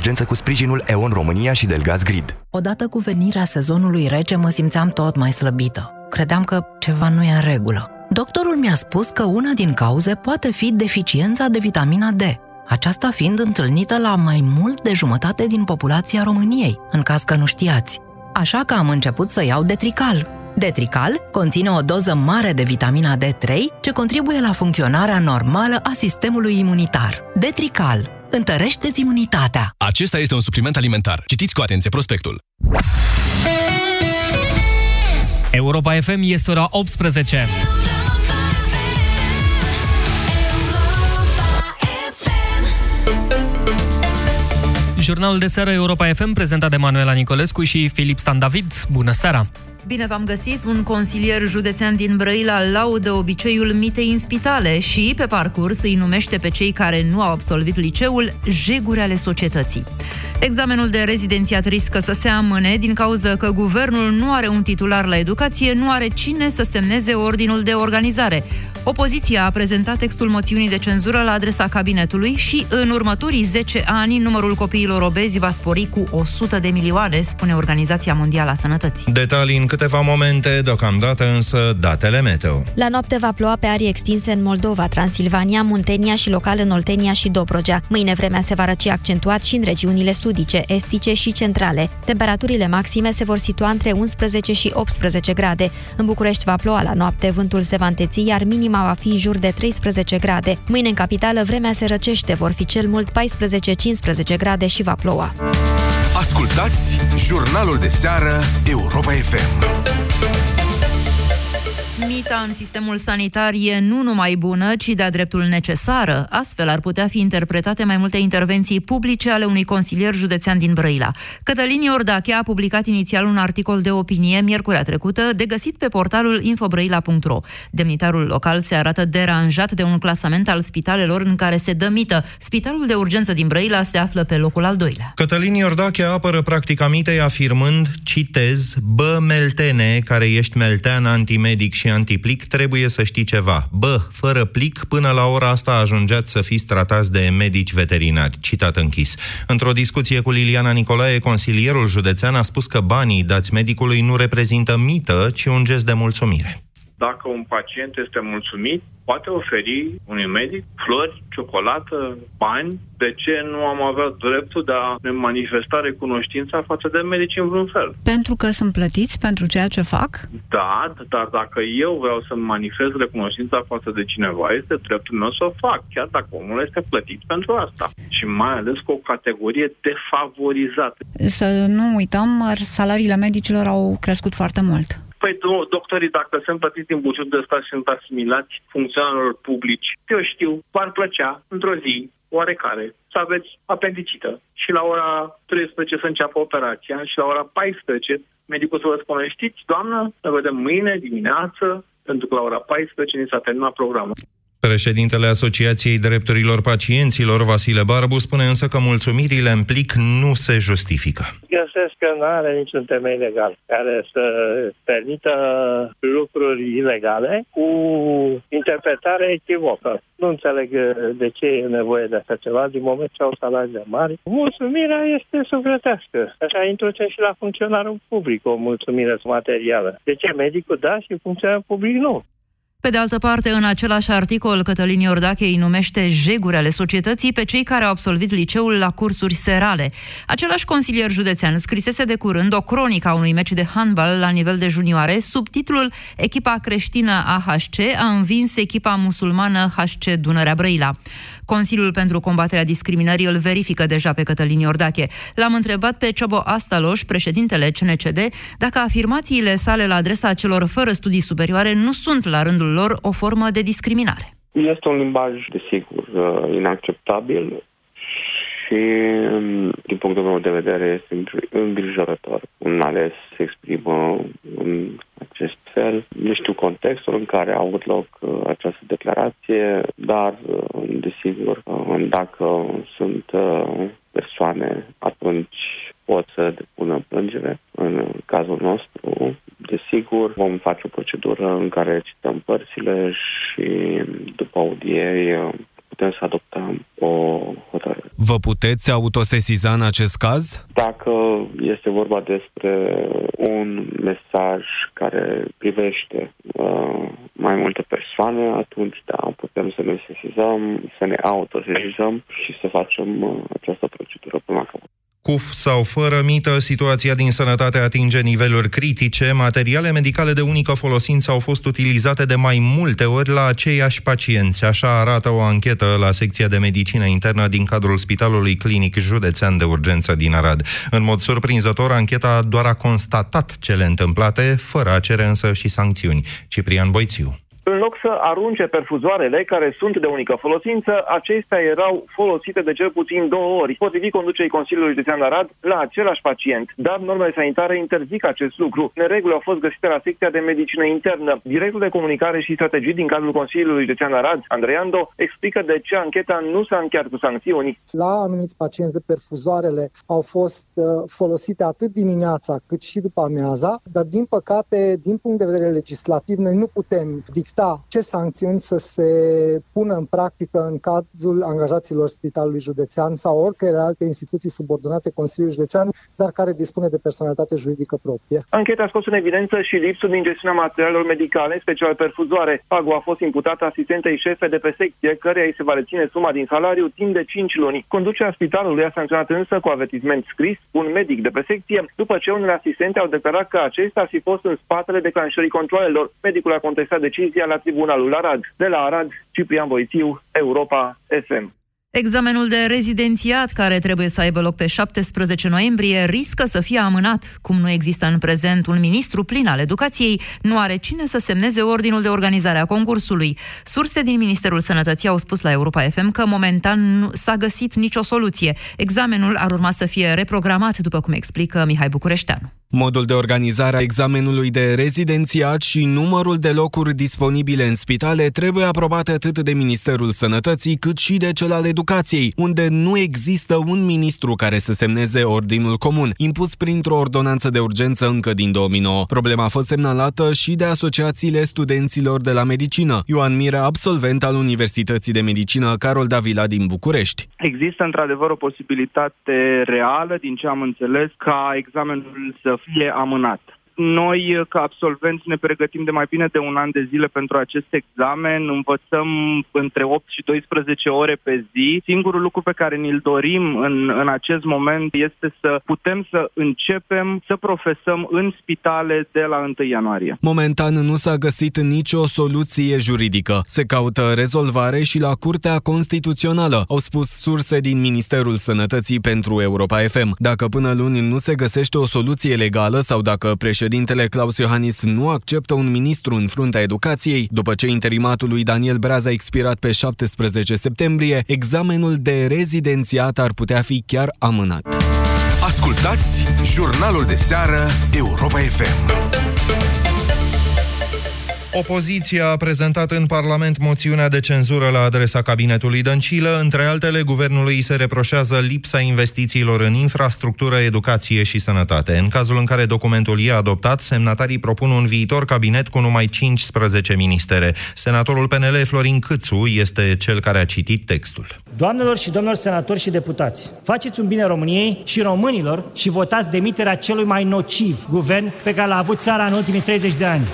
urgență cu sprijinul EON România și Delgaz Grid. Odată cu venirea sezonului rece mă simțeam tot mai slăbită. Credeam că ceva nu e în regulă. Doctorul mi-a spus că una din cauze poate fi deficiența de vitamina D, aceasta fiind întâlnită la mai mult de jumătate din populația României, în caz că nu știați. Așa că am început să iau Detrical. Detrical conține o doză mare de vitamina D3 ce contribuie la funcționarea normală a sistemului imunitar. Detrical întărește imunitatea. Acesta este un supliment alimentar. Citiți cu atenție prospectul. Europa FM este ora 18. Jurnalul de seară Europa FM prezentat de Manuela Nicolescu și Filip Stan David. Bună seara! Bine v-am găsit! Un consilier județean din Brăila laudă obiceiul mitei în spitale și, pe parcurs, îi numește pe cei care nu au absolvit liceul jeguri ale societății. Examenul de rezidențiat riscă să se amâne din cauza că guvernul nu are un titular la educație, nu are cine să semneze ordinul de organizare. Opoziția a prezentat textul moțiunii de cenzură la adresa cabinetului și în următorii 10 ani numărul copiilor obezi va spori cu 100 de milioane, spune Organizația Mondială a Sănătății. Detalii în câteva momente, deocamdată însă datele meteo. La noapte va ploua pe arii extinse în Moldova, Transilvania, Muntenia și local în Oltenia și Dobrogea. Mâine vremea se va răci accentuat și în regiunile sudice, estice și centrale. Temperaturile maxime se vor situa între 11 și 18 grade. În București va ploua la noapte, vântul se va înteți, iar minima va fi în jur de 13 grade. Mâine în capitală vremea se răcește, vor fi cel mult 14-15 grade și va ploua. Ascultați jurnalul de seară Europa FM. Mita în sistemul sanitar e nu numai bună, ci de-a dreptul necesară. Astfel ar putea fi interpretate mai multe intervenții publice ale unui consilier județean din Brăila. Cătălin Iordache a publicat inițial un articol de opinie miercurea trecută, de găsit pe portalul infobrăila.ro. Demnitarul local se arată deranjat de un clasament al spitalelor în care se dă mită. Spitalul de urgență din Brăila se află pe locul al doilea. Cătălin Iordache apără practica mitei afirmând, citez, bă, meltene, care ești meltean antimedic și antiplic, trebuie să știi ceva. Bă, fără plic, până la ora asta ajungeați să fiți tratați de medici veterinari. Citat închis. Într-o discuție cu Liliana Nicolae, consilierul județean a spus că banii dați medicului nu reprezintă mită, ci un gest de mulțumire dacă un pacient este mulțumit, poate oferi unui medic flori, ciocolată, bani. De ce nu am avea dreptul de a ne manifesta recunoștința față de medici în vreun fel? Pentru că sunt plătiți pentru ceea ce fac? Da, dar dacă eu vreau să manifest recunoștința față de cineva, este dreptul meu să o fac, chiar dacă omul este plătit pentru asta. Și mai ales cu o categorie defavorizată. Să nu uităm, salariile medicilor au crescut foarte mult. Păi doctorii, dacă sunt plătiți din buget de stat și sunt asimilați funcționarilor publici, eu știu, v-ar plăcea într-o zi oarecare să aveți apendicită și la ora 13 să înceapă operația și la ora 14 medicul să vă spune, știți, doamnă, ne vedem mâine dimineață, pentru că la ora 14 ni s-a terminat programul. Președintele Asociației Drepturilor Pacienților, Vasile Barbu, spune însă că mulțumirile în plic nu se justifică. Găsesc că nu are niciun temei legal care să permită lucruri ilegale cu interpretare echivocă. Nu înțeleg de ce e nevoie de așa ceva din moment ce au salarii mari. Mulțumirea este sufletească. Așa introduce și la funcționarul public o mulțumire materială. De ce medicul da și funcționarul public nu? Pe de altă parte, în același articol, Cătălin Iordache îi numește jeguri ale societății pe cei care au absolvit liceul la cursuri serale. Același consilier județean scrisese de curând o cronică a unui meci de handbal la nivel de junioare sub titlul Echipa creștină AHC a învins echipa musulmană HC Dunărea Brăila. Consiliul pentru combaterea discriminării îl verifică deja pe Cătălin Iordache. L-am întrebat pe Ciobo Astaloș, președintele CNCD, dacă afirmațiile sale la adresa celor fără studii superioare nu sunt la rândul lor o formă de discriminare. Este un limbaj, desigur, uh, inacceptabil și, um, din punctul meu de vedere, este îngrijorător. Un ales se exprimă în acest fel. Nu știu contextul în care a avut loc uh, această declarație, dar, uh, desigur, uh, dacă sunt persoane, atunci pot să depună plângere. În cazul nostru, desigur, vom face o procedură în care cităm părțile și după audieri putem să adoptăm o hotărâre. Vă puteți autosesiza în acest caz? Dacă este vorba despre un mesaj care privește uh, mai multe persoane, atunci da, putem să ne sesizăm, să ne autosesizăm și să facem uh, această procedură până la capăt. Cu sau fără mită, situația din sănătate atinge niveluri critice. Materiale medicale de unică folosință au fost utilizate de mai multe ori la aceiași pacienți. Așa arată o anchetă la secția de medicină internă din cadrul Spitalului Clinic Județean de Urgență din Arad. În mod surprinzător, ancheta doar a constatat cele întâmplate, fără a cere însă și sancțiuni. Ciprian Boițiu. În loc să arunce perfuzoarele care sunt de unică folosință, acestea erau folosite de cel puțin două ori, potrivit conducerii Consiliului Județean Arad, la același pacient. Dar normele sanitare interzic acest lucru. Nereguli au fost găsite la secția de medicină internă. Directul de comunicare și strategii din cadrul Consiliului Județean Arad, Andrei Ando, explică de ce ancheta nu s-a încheiat cu sancțiuni. La anumiți pacienți de perfuzoarele au fost uh, folosite atât dimineața cât și după amiaza, dar din păcate, din punct de vedere legislativ, noi nu putem dicta dicta ce sancțiuni să se pună în practică în cazul angajaților Spitalului Județean sau oricare alte instituții subordonate Consiliului Județean, dar care dispune de personalitate juridică proprie. Ancheta a scos în evidență și lipsul din gestiunea materialelor medicale, special perfuzoare. Pagul a fost imputată asistentei șefe de pe secție, căreia îi se va reține suma din salariu timp de 5 luni. Conducerea spitalului a sancționat însă cu avertisment scris un medic de pe secție, după ce unele asistente au declarat că acesta ar fi fost în spatele declanșării controlelor. Medicul a contestat decizia la Tribunalul Arad. De la Arad, Ciprian Voițiu, Europa FM. Examenul de rezidențiat, care trebuie să aibă loc pe 17 noiembrie, riscă să fie amânat. Cum nu există în prezent un ministru plin al educației, nu are cine să semneze ordinul de organizare a concursului. Surse din Ministerul Sănătății au spus la Europa FM că momentan nu s-a găsit nicio soluție. Examenul ar urma să fie reprogramat, după cum explică Mihai Bucureșteanu. Modul de organizare a examenului de rezidențiat și numărul de locuri disponibile în spitale trebuie aprobate atât de Ministerul Sănătății cât și de cel al educației, unde nu există un ministru care să semneze ordinul comun, impus printr-o ordonanță de urgență încă din 2009. Problema a fost semnalată și de asociațiile studenților de la medicină. Ioan Mira, absolvent al Universității de Medicină Carol Davila din București. Există într-adevăr o posibilitate reală, din ce am înțeles, ca examenul să fie amânat. Noi, ca absolvenți, ne pregătim de mai bine de un an de zile pentru acest examen, învățăm între 8 și 12 ore pe zi. Singurul lucru pe care ni-l dorim în, în acest moment este să putem să începem să profesăm în spitale de la 1 ianuarie. Momentan nu s-a găsit nicio soluție juridică. Se caută rezolvare și la Curtea Constituțională, au spus surse din Ministerul Sănătății pentru Europa FM. Dacă până luni nu se găsește o soluție legală sau dacă președintele Președintele Claus Iohannis nu acceptă un ministru în fruntea educației. După ce interimatul lui Daniel Braz a expirat pe 17 septembrie, examenul de rezidențiat ar putea fi chiar amânat. Ascultați jurnalul de seară Europa FM. Opoziția a prezentat în Parlament moțiunea de cenzură la adresa cabinetului Dăncilă. Între altele, guvernului se reproșează lipsa investițiilor în infrastructură, educație și sănătate. În cazul în care documentul e adoptat, semnatarii propun un viitor cabinet cu numai 15 ministere. Senatorul PNL Florin Câțu este cel care a citit textul. Doamnelor și domnilor senatori și deputați, faceți un bine României și românilor și votați demiterea celui mai nociv guvern pe care l-a avut țara în ultimii 30 de ani.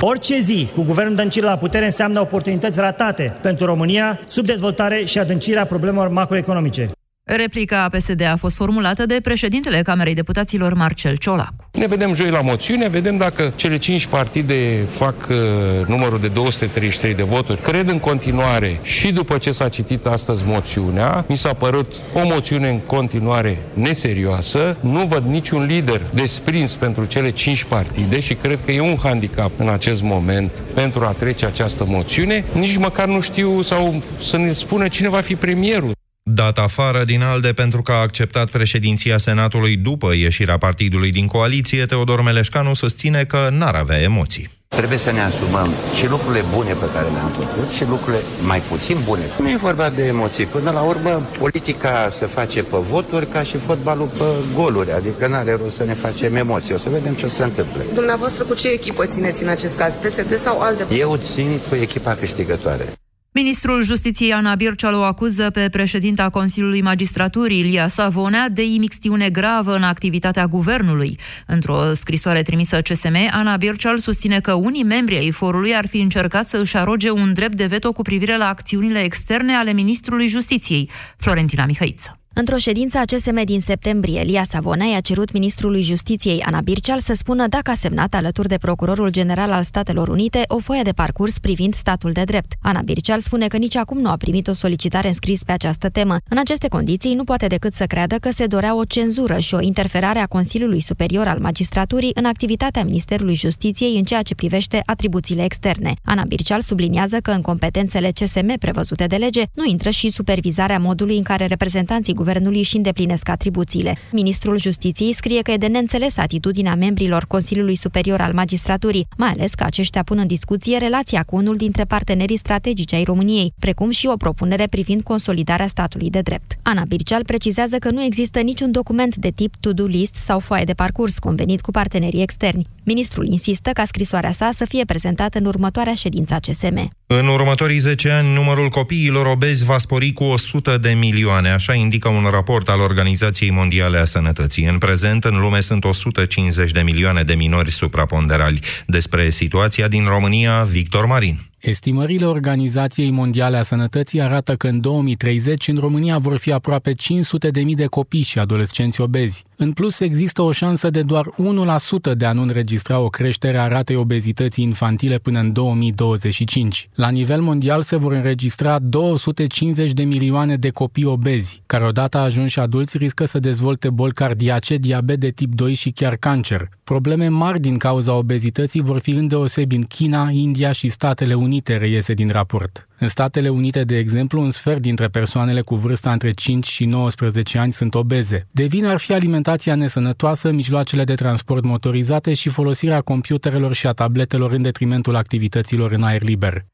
Orice zi cu guvernul Dăncilă la putere înseamnă oportunități ratate pentru România, subdezvoltare și adâncirea problemelor macroeconomice. Replica PSD a fost formulată de președintele Camerei Deputaților Marcel Ciolacu. Ne vedem joi la moțiune, vedem dacă cele cinci partide fac uh, numărul de 233 de voturi. Cred în continuare și după ce s-a citit astăzi moțiunea, mi s-a părut o moțiune în continuare neserioasă. Nu văd niciun lider desprins pentru cele cinci partide și cred că e un handicap în acest moment pentru a trece această moțiune. Nici măcar nu știu sau să ne spună cine va fi premierul dat afară din ALDE pentru că a acceptat președinția Senatului după ieșirea partidului din coaliție, Teodor Meleșcanu susține că n-ar avea emoții. Trebuie să ne asumăm și lucrurile bune pe care le-am făcut și lucrurile mai puțin bune. Nu e vorba de emoții. Până la urmă, politica se face pe voturi ca și fotbalul pe goluri. Adică nu are rost să ne facem emoții. O să vedem ce o să se întâmple. Dumneavoastră cu ce echipă țineți în acest caz? PSD sau ALDE? Eu țin cu echipa câștigătoare. Ministrul Justiției Ana Birceal o acuză pe președinta Consiliului Magistraturii, Ilia Savonea, de imixtiune gravă în activitatea guvernului. Într-o scrisoare trimisă CSM, Ana Birceal susține că unii membri ai forului ar fi încercat să își aroge un drept de veto cu privire la acțiunile externe ale Ministrului Justiției, Florentina Mihăiță. Într-o ședință a CSM din septembrie, Elia Savona i-a cerut ministrului Justiției Ana Birceal să spună dacă a semnat alături de procurorul general al Statelor Unite o foaie de parcurs privind statul de drept. Ana Birceal spune că nici acum nu a primit o solicitare în scris pe această temă. În aceste condiții, nu poate decât să creadă că se dorea o cenzură și o interferare a Consiliului Superior al Magistraturii în activitatea Ministerului Justiției în ceea ce privește atribuțiile externe. Ana Birceal subliniază că în competențele CSM prevăzute de lege nu intră și supervizarea modului în care reprezentanții guvernului își îndeplinesc atribuțiile. Ministrul Justiției scrie că e de neînțeles atitudinea membrilor Consiliului Superior al Magistraturii, mai ales că aceștia pun în discuție relația cu unul dintre partenerii strategici ai României, precum și o propunere privind consolidarea statului de drept. Ana Birceal precizează că nu există niciun document de tip to-do list sau foaie de parcurs convenit cu partenerii externi. Ministrul insistă ca scrisoarea sa să fie prezentată în următoarea ședință a CSM. În următorii 10 ani, numărul copiilor obezi va spori cu 100 de milioane, așa indică un raport al Organizației Mondiale a Sănătății. În prezent, în lume sunt 150 de milioane de minori supraponderali. Despre situația din România, Victor Marin. Estimările Organizației Mondiale a Sănătății arată că în 2030 în România vor fi aproape 500 de mii de copii și adolescenți obezi. În plus, există o șansă de doar 1% de a nu înregistra o creștere a ratei obezității infantile până în 2025. La nivel mondial se vor înregistra 250 de milioane de copii obezi, care odată ajunși adulți riscă să dezvolte boli cardiace, diabet de tip 2 și chiar cancer. Probleme mari din cauza obezității vor fi îndeosebi în China, India și Statele Unite, reiese din raport. În Statele Unite, de exemplu, un sfert dintre persoanele cu vârsta între 5 și 19 ani sunt obeze. De vină ar fi alimentația nesănătoasă, mijloacele de transport motorizate și folosirea computerelor și a tabletelor în detrimentul activităților în aer liber.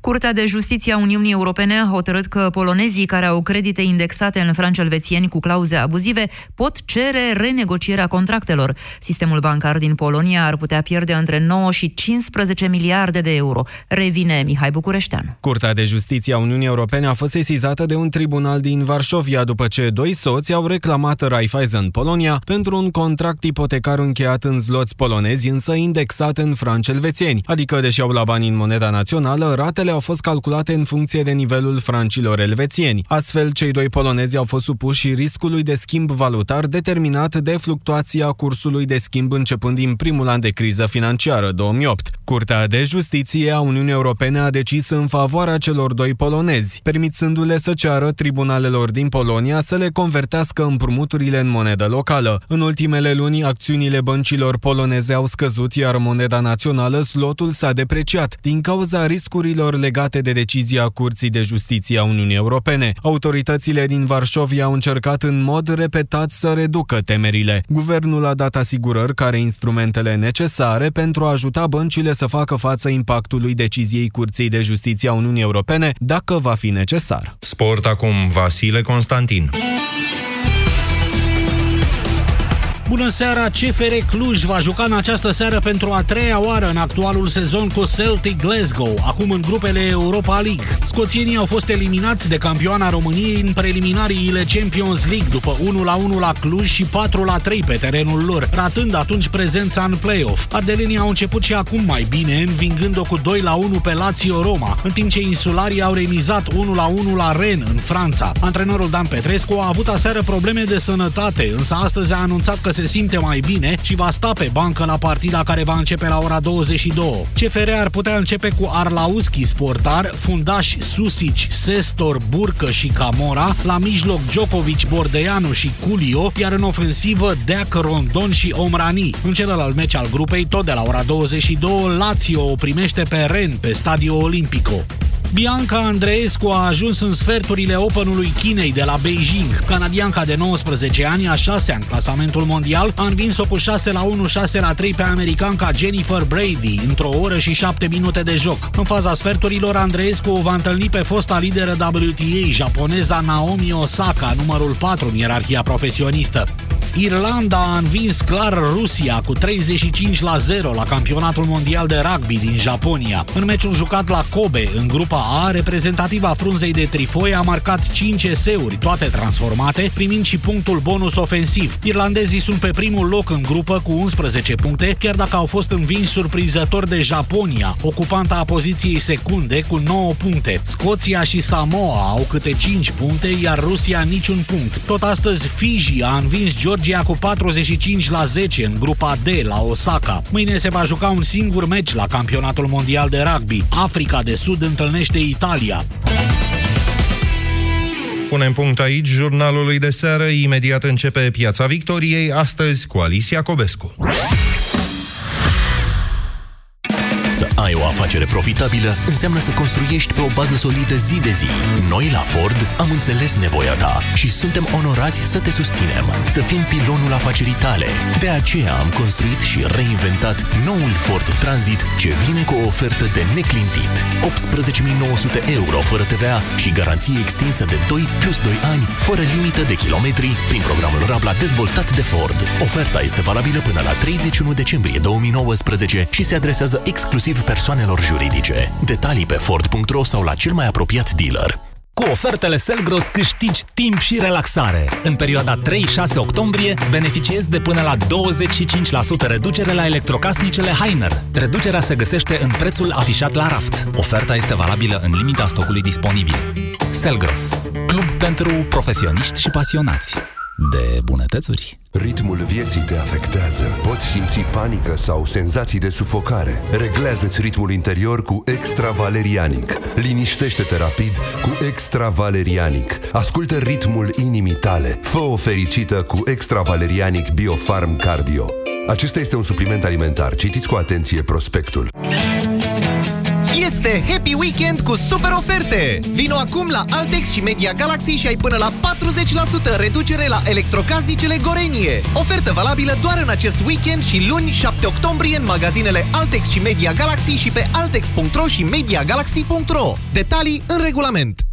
Curtea de Justiție a Uniunii Europene a hotărât că polonezii care au credite indexate în franci elvețieni cu clauze abuzive pot cere renegocierea contractelor. Sistemul bancar din Polonia ar putea pierde între 9 și 15 miliarde de euro. Revine Mihai Bucureșteanu. Curtea de Justiție a Uniunii Europene a fost sesizată de un tribunal din Varșovia după ce doi soți au reclamat Raiffeisen Polonia pentru un contract ipotecar încheiat în zloți polonezi, însă indexat în franci elvețieni. Adică, deși au la bani în moneda națională, ratele au fost calculate în funcție de nivelul francilor elvețieni. Astfel, cei doi polonezi au fost supuși riscului de schimb valutar determinat de fluctuația cursului de schimb începând din primul an de criză financiară 2008. Curtea de Justiție a Uniunii Europene a decis în favoarea celor doi polonezi, permițându-le să ceară tribunalelor din Polonia să le convertească împrumuturile în monedă locală. În ultimele luni, acțiunile băncilor poloneze au scăzut, iar moneda națională, slotul, s-a depreciat din cauza riscurilor legate de decizia Curții de Justiție a Uniunii Europene. Autoritățile din Varșovia au încercat în mod repetat să reducă temerile. Guvernul a dat asigurări care instrumentele necesare pentru a ajuta băncile să facă față impactului deciziei Curții de Justiție a Uniunii Europene, dacă va fi necesar. Sport acum Vasile Constantin. Bună seara! CFR Cluj va juca în această seară pentru a treia oară în actualul sezon cu Celtic Glasgow, acum în grupele Europa League. Scoțienii au fost eliminați de campioana României în preliminariile Champions League după 1-1 la Cluj și 4-3 pe terenul lor, ratând atunci prezența în play-off. Ardelenii au început și acum mai bine, învingând-o cu 2-1 pe Lazio Roma, în timp ce insularii au remizat 1-1 la Rennes în Franța. Antrenorul Dan Petrescu a avut aseară probleme de sănătate, însă astăzi a anunțat că se simte mai bine și va sta pe bancă la partida care va începe la ora 22. CFR ar putea începe cu Arlauschi Sportar, fundaș Susici, Sestor, Burcă și Camora, la mijloc Djokovic, Bordeanu și Culio, iar în ofensivă Deac, Rondon și Omrani. În celălalt meci al grupei, tot de la ora 22, Lazio o primește pe Ren pe Stadio Olimpico. Bianca Andreescu a ajuns în sferturile Openului Chinei de la Beijing. Canadianca de 19 ani, a șasea în clasamentul mondial, a învins-o cu 6 la 1, 6 la 3 pe americanca Jennifer Brady într-o oră și 7 minute de joc. În faza sferturilor, Andreescu o va întâlni pe fosta lideră WTA, japoneza Naomi Osaka, numărul 4 în ierarhia profesionistă. Irlanda a învins clar Rusia cu 35 la 0 la campionatul mondial de rugby din Japonia. În meciul jucat la Kobe, în grupa A, reprezentativa frunzei de trifoi a marcat 5 eseuri, toate transformate, primind și punctul bonus ofensiv. Irlandezii sunt pe primul loc în grupă cu 11 puncte, chiar dacă au fost învinși surprinzător de Japonia, ocupanta a poziției secunde cu 9 puncte. Scoția și Samoa au câte 5 puncte, iar Rusia niciun punct. Tot astăzi Fiji a învins Georgia cu 45 la 10 în grupa D la Osaka. Mâine se va juca un singur meci la campionatul mondial de rugby. Africa de Sud întâlnește Italia. Punem punct aici jurnalului de seară. Imediat începe Piața Victoriei, astăzi cu Alicia Cobescu. Să ai o afacere profitabilă înseamnă să construiești pe o bază solidă zi de zi. Noi la Ford am înțeles nevoia ta și suntem onorați să te susținem, să fim pilonul afacerii tale. De aceea am construit și reinventat noul Ford Transit ce vine cu o ofertă de neclintit. 18.900 euro fără TVA și garanție extinsă de 2 plus 2 ani, fără limită de kilometri, prin programul Rabla dezvoltat de Ford. Oferta este valabilă până la 31 decembrie 2019 și se adresează exclusiv persoanelor juridice. Detalii pe Ford.ro sau la cel mai apropiat dealer. Cu ofertele Selgros câștigi timp și relaxare. În perioada 3-6 octombrie beneficiezi de până la 25% reducere la electrocasnicele Heiner. Reducerea se găsește în prețul afișat la raft. Oferta este valabilă în limita stocului disponibil. Selgros, club pentru profesioniști și pasionați de bunătățuri. Ritmul vieții te afectează. Poți simți panică sau senzații de sufocare. Reglează-ți ritmul interior cu Extra Valerianic. Liniștește-te rapid cu Extra Valerianic. Ascultă ritmul inimii tale. Fă-o fericită cu Extra Valerianic Biofarm Cardio. Acesta este un supliment alimentar. Citiți cu atenție prospectul. Este Happy Weekend cu super oferte! Vino acum la Altex și Media Galaxy și ai până la 40% reducere la electrocasnicele Gorenie. Ofertă valabilă doar în acest weekend și luni 7 octombrie în magazinele Altex și Media Galaxy și pe altex.ro și mediagalaxy.ro. Detalii în regulament.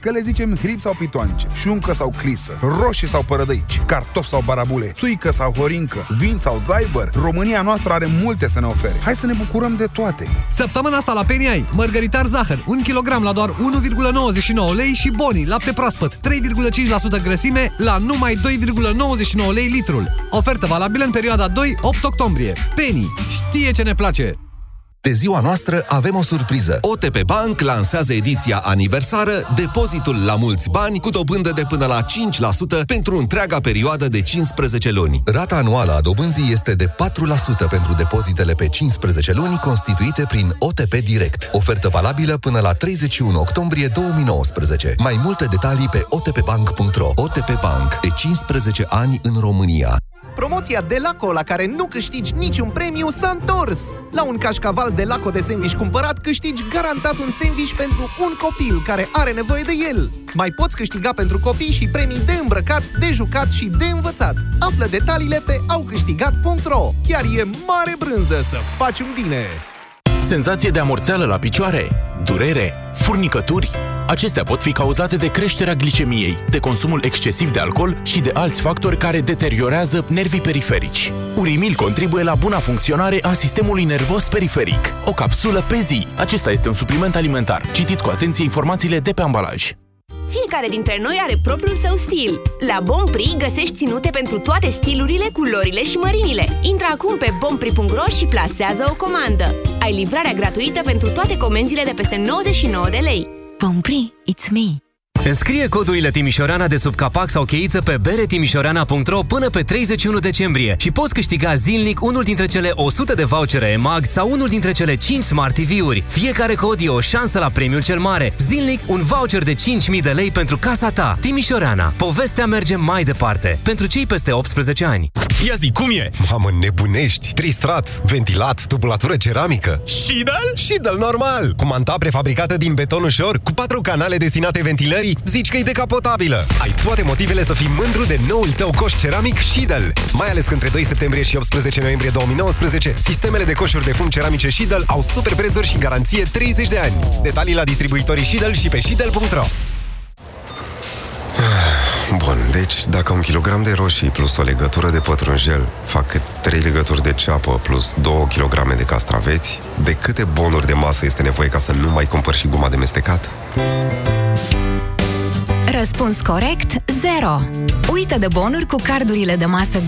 Că le zicem hrib sau pitoanice, șuncă sau clisă, roșii sau părădăici, cartofi sau barabule, țuică sau horincă, vin sau zaibăr, România noastră are multe să ne ofere. Hai să ne bucurăm de toate! Săptămâna asta la Penny ai mărgăritar zahăr, 1 kg la doar 1,99 lei și boni, lapte proaspăt, 3,5% grăsime la numai 2,99 lei litrul. Ofertă valabilă în perioada 2-8 octombrie. Penny știe ce ne place! De ziua noastră avem o surpriză. OTP Bank lansează ediția aniversară Depozitul la mulți bani cu dobândă de până la 5% pentru întreaga perioadă de 15 luni. Rata anuală a dobânzii este de 4% pentru depozitele pe 15 luni constituite prin OTP Direct. Ofertă valabilă până la 31 octombrie 2019. Mai multe detalii pe otpbank.ro. OTP Bank. De 15 ani în România. Promoția Delaco, la care nu câștigi niciun premiu, s-a întors! La un cașcaval Delaco de sandwich cumpărat, câștigi garantat un sandwich pentru un copil care are nevoie de el. Mai poți câștiga pentru copii și premii de îmbrăcat, de jucat și de învățat. Află detaliile pe aucâștigat.ro. Chiar e mare brânză să faci un bine! Senzație de amorțeală la picioare, durere, furnicături. Acestea pot fi cauzate de creșterea glicemiei, de consumul excesiv de alcool și de alți factori care deteriorează nervii periferici. Urimil contribuie la buna funcționare a sistemului nervos periferic. O capsulă pe zi. Acesta este un supliment alimentar. Citiți cu atenție informațiile de pe ambalaj. Fiecare dintre noi are propriul său stil. La Bompri găsești ținute pentru toate stilurile, culorile și mărimile. Intră acum pe bompri.ro și plasează o comandă. Ai livrarea gratuită pentru toate comenzile de peste 99 de lei. Bon prix, it's me. Înscrie codurile Timișoreana de sub capac sau cheiță pe beretimișoreana.ro până pe 31 decembrie și poți câștiga zilnic unul dintre cele 100 de vouchere EMAG sau unul dintre cele 5 Smart TV-uri. Fiecare cod e o șansă la premiul cel mare. Zilnic un voucher de 5.000 de lei pentru casa ta. Timișoreana. Povestea merge mai departe. Pentru cei peste 18 ani. Ia zi, cum e? Mamă, nebunești! Tristrat, ventilat, tubulatură ceramică. Shidal? Shidal normal! Cu manta prefabricată din beton ușor, cu patru canale destinate ventilării, zi, zici că e decapotabilă. Ai toate motivele să fii mândru de noul tău coș ceramic Shidel. Mai ales că între 2 septembrie și 18 noiembrie 2019, sistemele de coșuri de fum ceramice Shidel au super prețuri și garanție 30 de ani. Detalii la distribuitorii Shidel și pe shidel.ro Bun, deci dacă un kilogram de roșii plus o legătură de pătrunjel fac cât 3 legături de ceapă plus 2 kg de castraveți, de câte bonuri de masă este nevoie ca să nu mai cumpăr și guma de mestecat? Răspuns corect 0. Uită de bonuri cu cardurile de masă